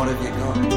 what have you got?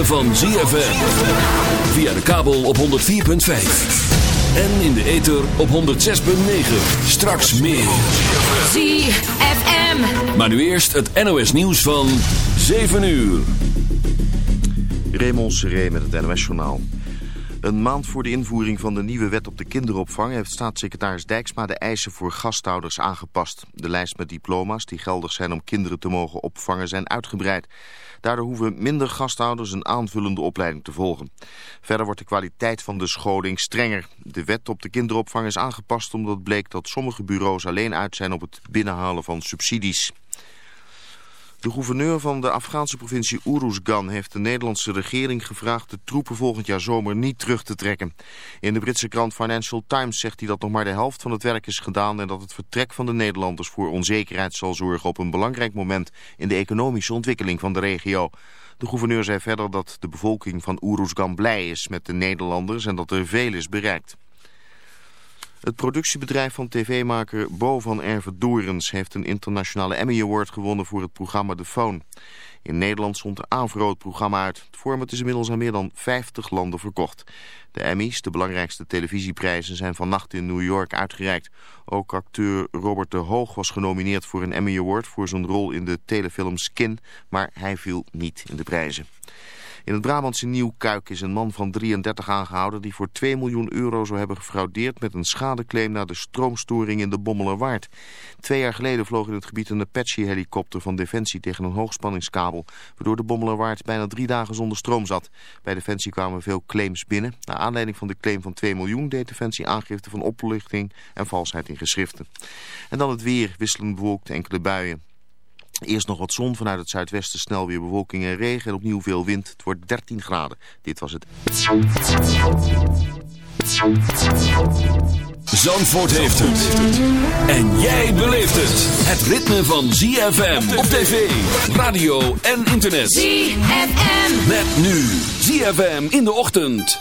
Ritme van ZFM. Via de kabel op 104.5. En in de ether op 106.9. Straks meer. ZFM. Maar nu eerst het NOS nieuws van 7 uur. Raymond Seré met het NOS-journaal. Een maand voor de invoering van de nieuwe wet op de kinderopvang... heeft staatssecretaris Dijksma de eisen voor gasthouders aangepast. De lijst met diploma's die geldig zijn om kinderen te mogen opvangen zijn uitgebreid. Daardoor hoeven minder gasthouders een aanvullende opleiding te volgen. Verder wordt de kwaliteit van de scholing strenger. De wet op de kinderopvang is aangepast omdat bleek dat sommige bureaus alleen uit zijn op het binnenhalen van subsidies. De gouverneur van de Afghaanse provincie Uruzgan heeft de Nederlandse regering gevraagd de troepen volgend jaar zomer niet terug te trekken. In de Britse krant Financial Times zegt hij dat nog maar de helft van het werk is gedaan en dat het vertrek van de Nederlanders voor onzekerheid zal zorgen op een belangrijk moment in de economische ontwikkeling van de regio. De gouverneur zei verder dat de bevolking van Uruzgan blij is met de Nederlanders en dat er veel is bereikt. Het productiebedrijf van tv-maker Bo van Erve Dorens heeft een internationale Emmy Award gewonnen voor het programma The Phone. In Nederland stond de Avro het programma uit. Het format is inmiddels aan meer dan 50 landen verkocht. De Emmys, de belangrijkste televisieprijzen, zijn vannacht in New York uitgereikt. Ook acteur Robert de Hoog was genomineerd voor een Emmy Award voor zijn rol in de telefilm Skin, maar hij viel niet in de prijzen. In het Brabantse Nieuwkuik is een man van 33 aangehouden... die voor 2 miljoen euro zou hebben gefraudeerd... met een schadeclaim na de stroomstoring in de Bommelerwaard. Twee jaar geleden vloog in het gebied een Apache-helikopter van Defensie... tegen een hoogspanningskabel... waardoor de Bommelerwaard bijna drie dagen zonder stroom zat. Bij Defensie kwamen veel claims binnen. Naar aanleiding van de claim van 2 miljoen... deed Defensie aangifte van oplichting en valsheid in geschriften. En dan het weer, wisselend bewolkt enkele buien. Eerst nog wat zon, vanuit het zuidwesten snel weer bewolking en regen en opnieuw veel wind. Het wordt 13 graden. Dit was het. Zandvoort heeft het. En jij beleeft het. Het ritme van ZFM op tv, radio en internet. ZFM. Met nu ZFM in de ochtend.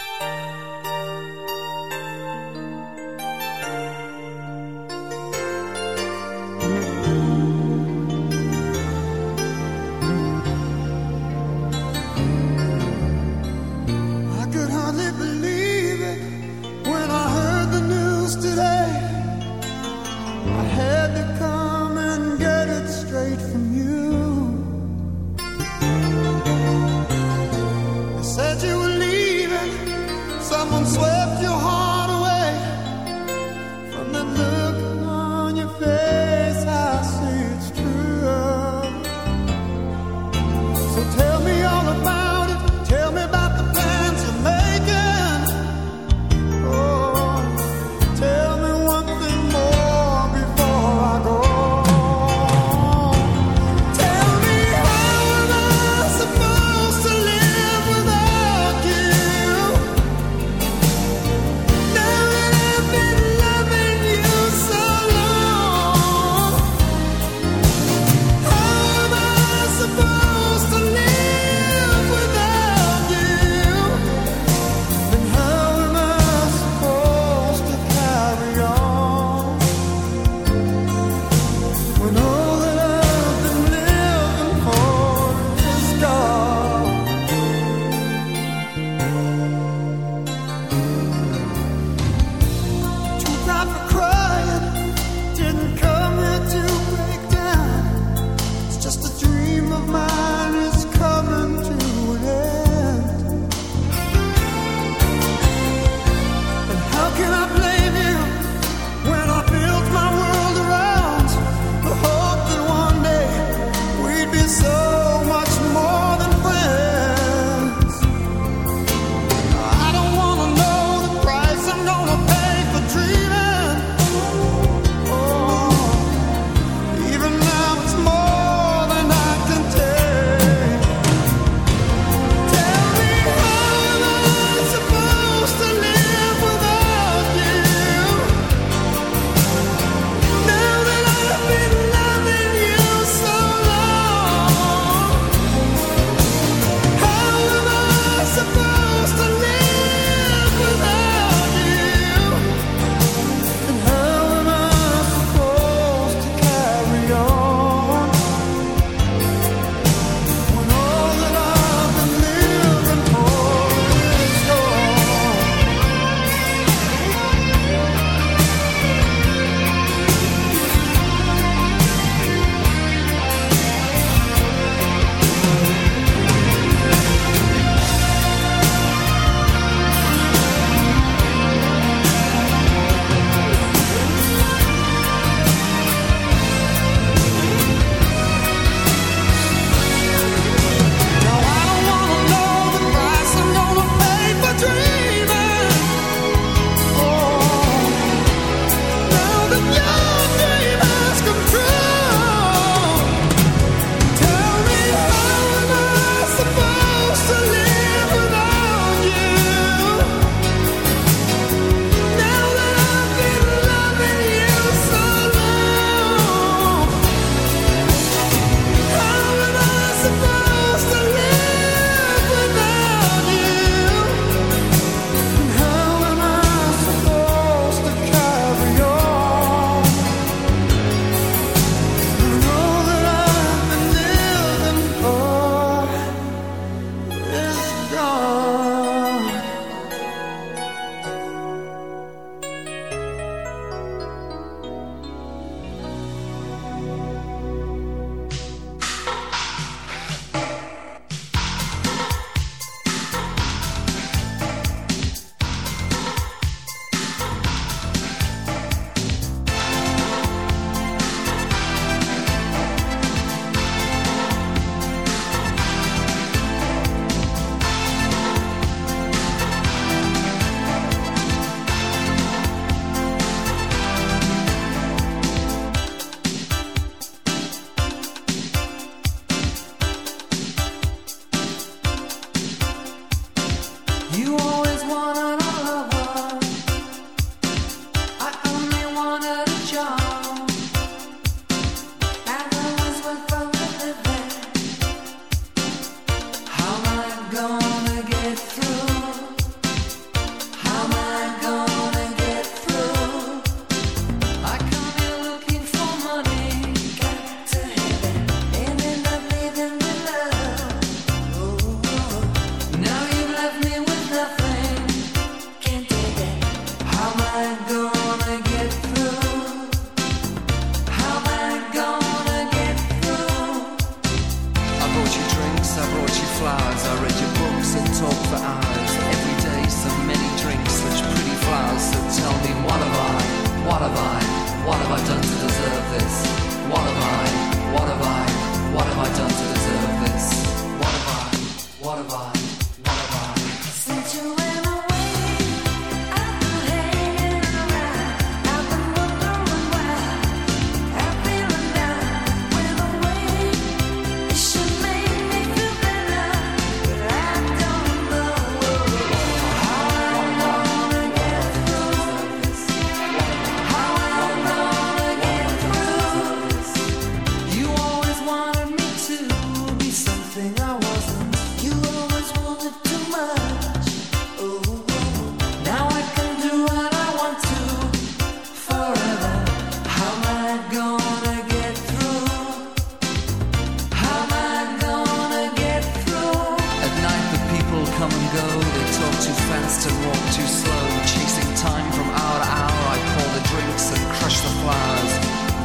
come and go. They talk too fast and walk too slow. Chasing time from hour to hour, I pour the drinks and crush the flowers.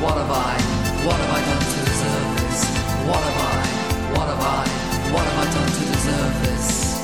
What have I? What have I done to deserve this? What have I? What have I? What have I done to deserve this?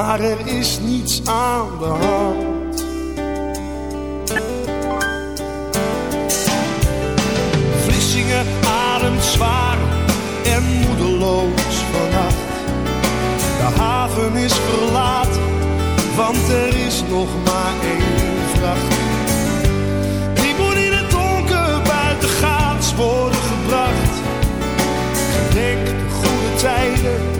Maar er is niets aan de hand. Vlissingen ademt zwaar en moedeloos vannacht. De haven is verlaten, want er is nog maar één vracht. Die moet in het donker buitengaats worden gebracht. Gedenk de goede tijden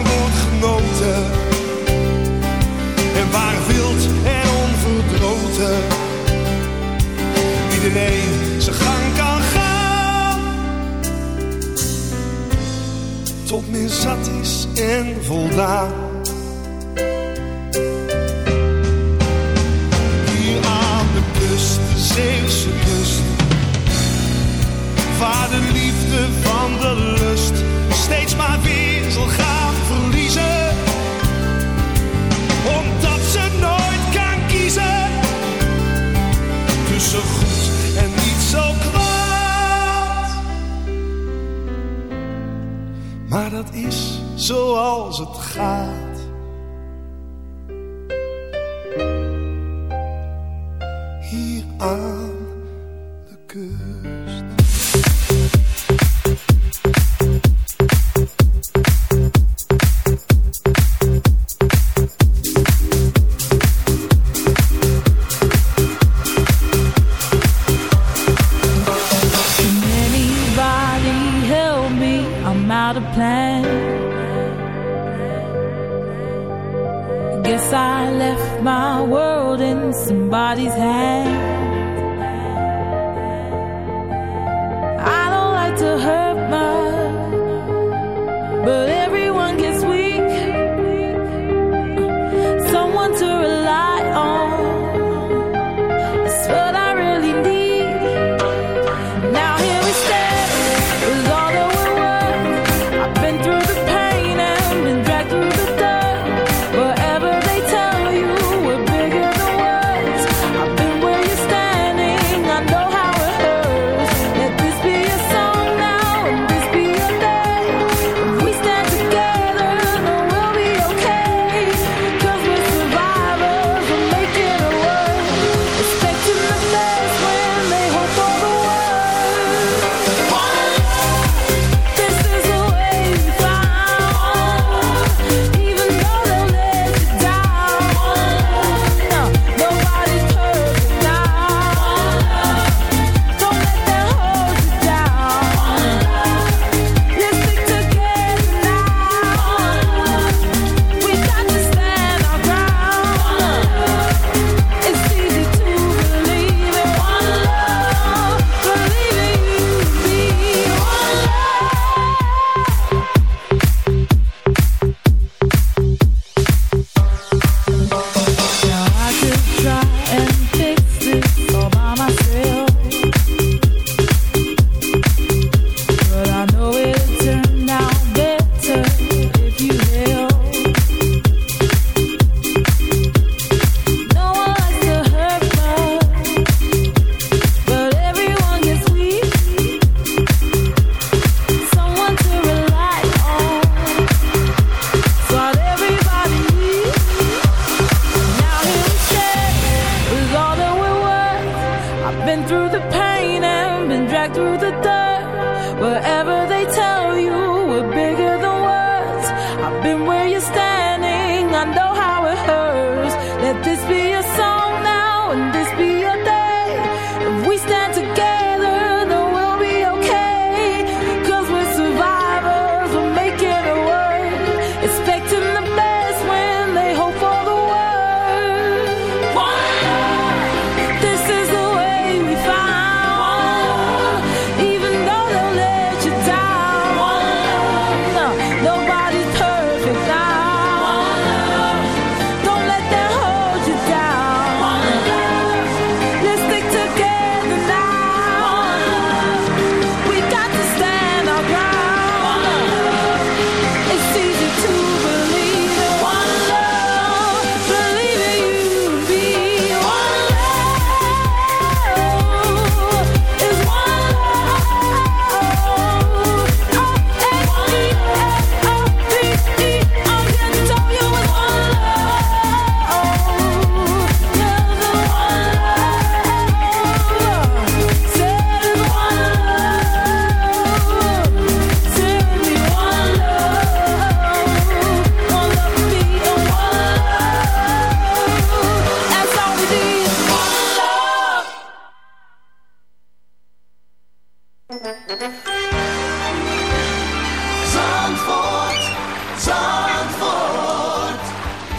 tot meer zat is en voldaan. Hier aan de kust, de Zeeuwse kust, waar de liefde het is zoals het gaat. Yes, I left my world in somebody's hands. I don't like to hurt.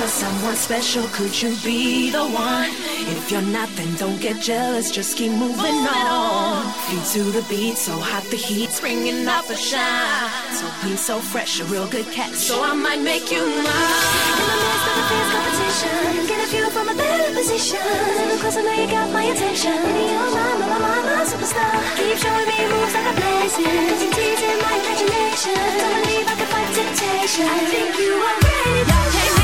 for someone special, could you be the one? If you're not, then don't get jealous, just keep moving on. Feet to the beat, so hot the heat, springing out a shine. So clean, so fresh, a real good catch, so I might make you mine. In the midst of a fierce competition, get a view from a better position. Little I know you got my attention. Baby, you're my, my, my, my superstar. Keep showing me moves like a blazing, teasing my imagination. Don't believe I can fight temptation. I think you are ready. Now,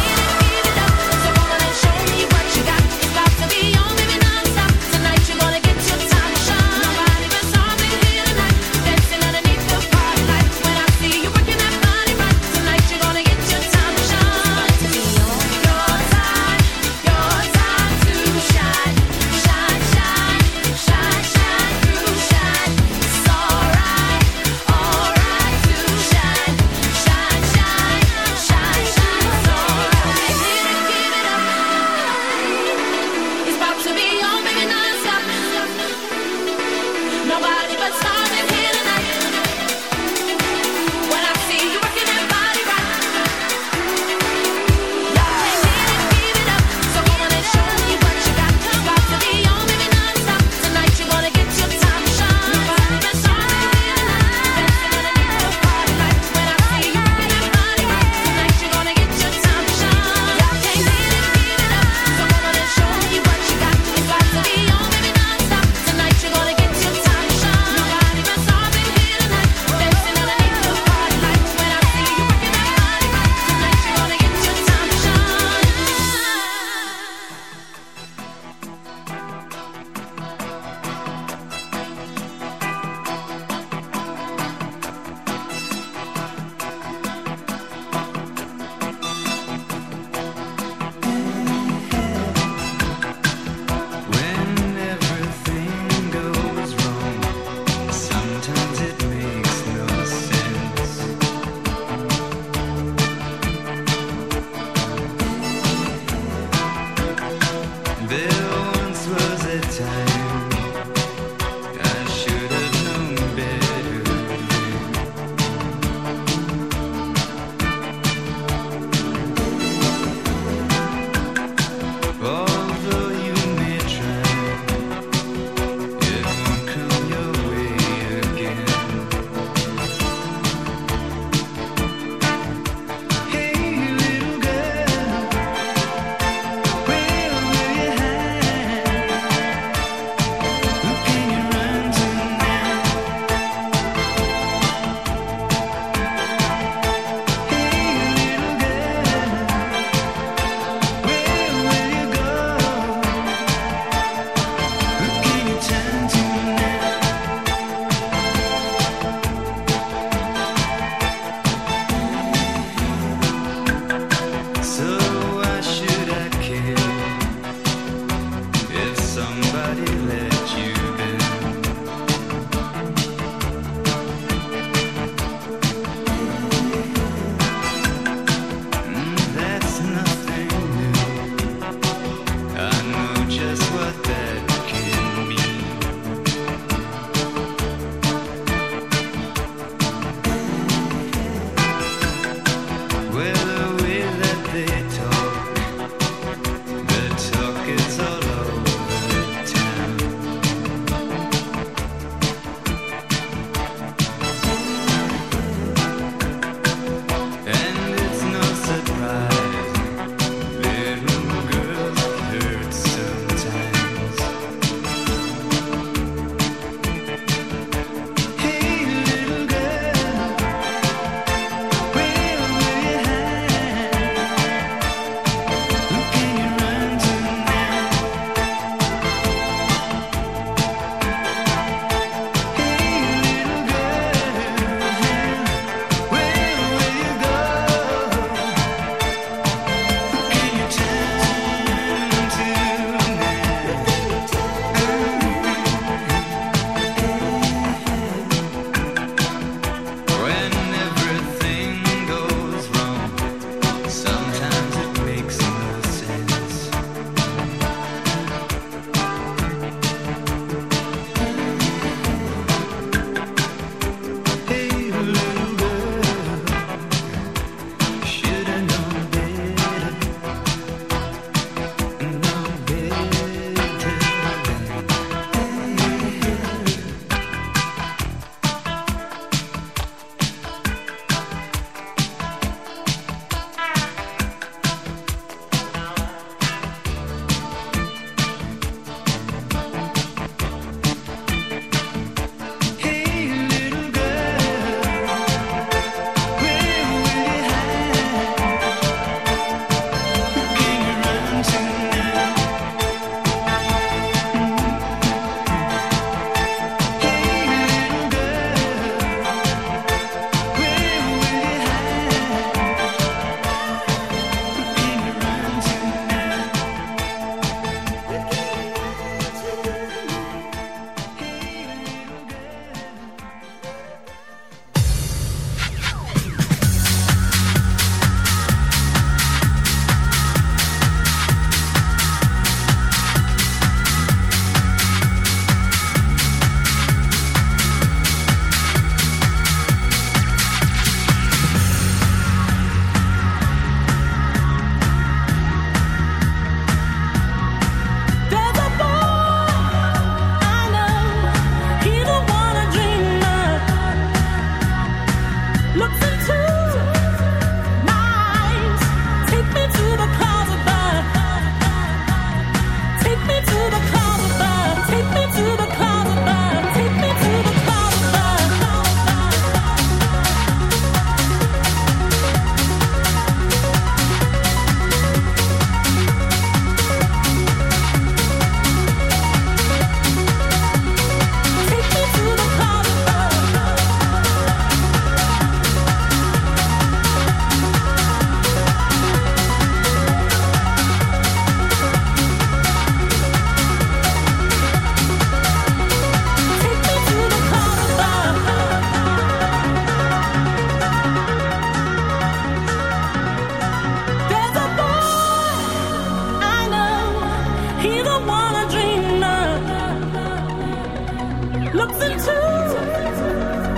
looks into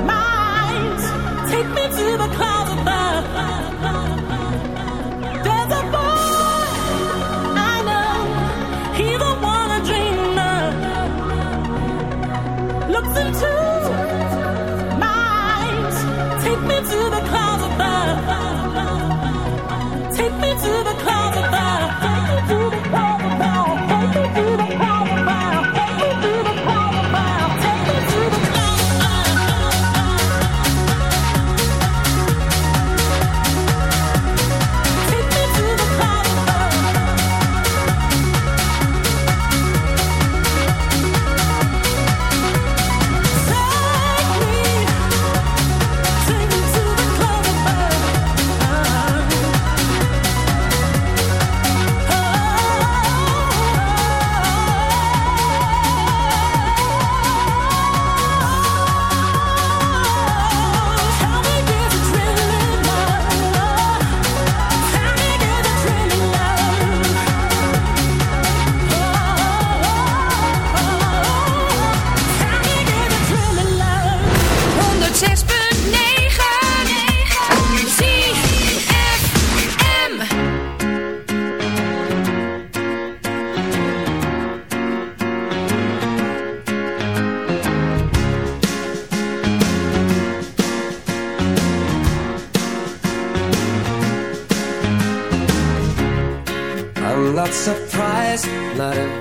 my eyes. Take me to the clouds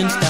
since that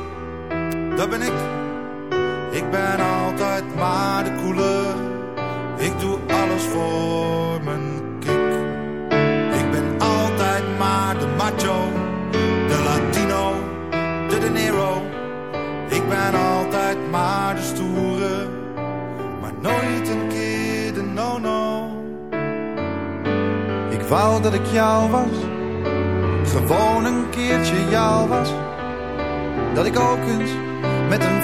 dat ben ik. Ik ben altijd maar de koele, ik doe alles voor mijn kick. Ik ben altijd maar de macho, de latino, de de. Ik ben altijd maar de stoere, maar nooit een keer de no-no. Ik wou dat ik jou was, gewoon een keertje jou was. Dat ik ook eens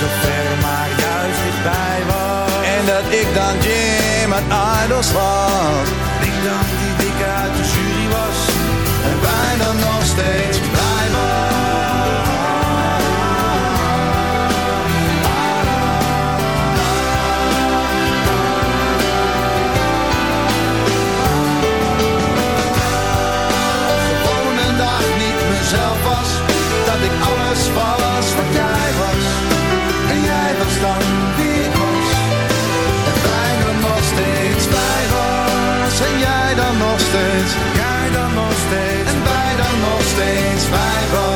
zo ver, maar juist dichtbij was. En dat ik dan Jim uit Idols was. Ik dan die dikke uit de jury was. En bijna nog steeds steeds bij was.